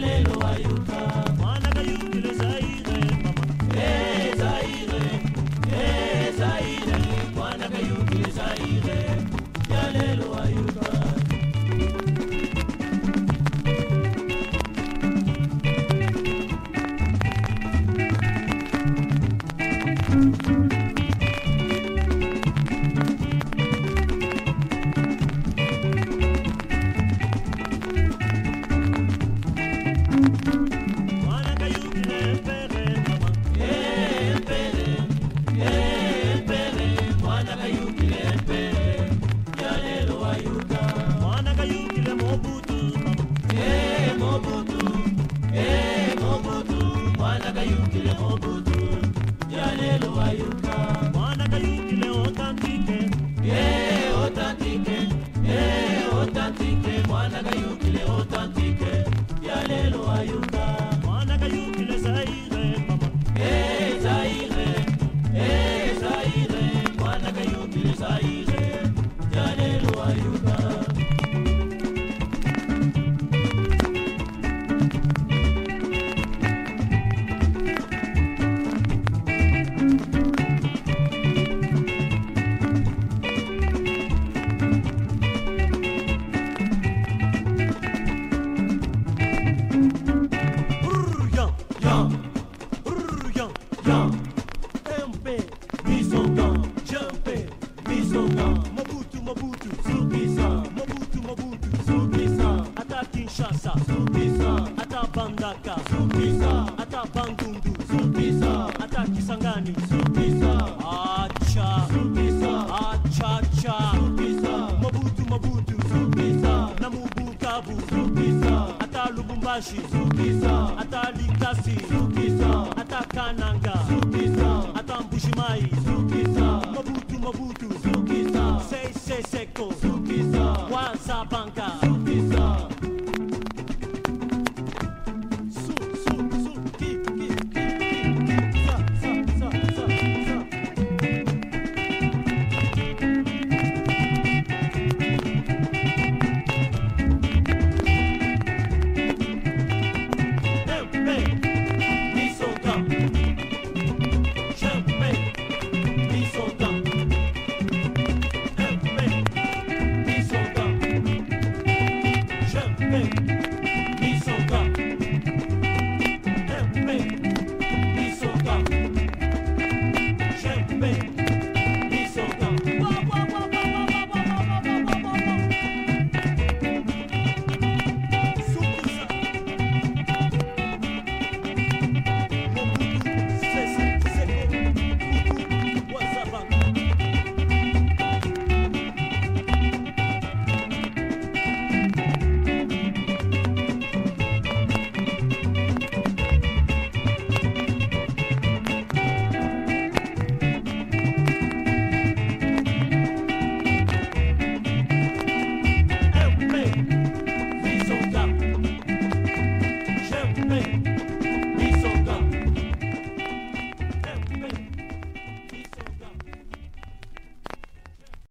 ya kayukile otantike Eh, authentique, eh, authentique, mwana kayukile authentique, ya lelo ayuka. mwana kayukile zaire mama Eh, Zaire, eh, Zaire, mwana kayukile Zaire, ya lelo ayuka. Brrryan, Sukisa, ata Kinshasa, Sukisa, ata Bandaka, Sukisa, Kata Kananga, Zukisa, Atam Bushimai, Zukisa, Mobutu Mobutu, Zukisa, Se Se Seko, Zukisa, Waza Banka, Hey.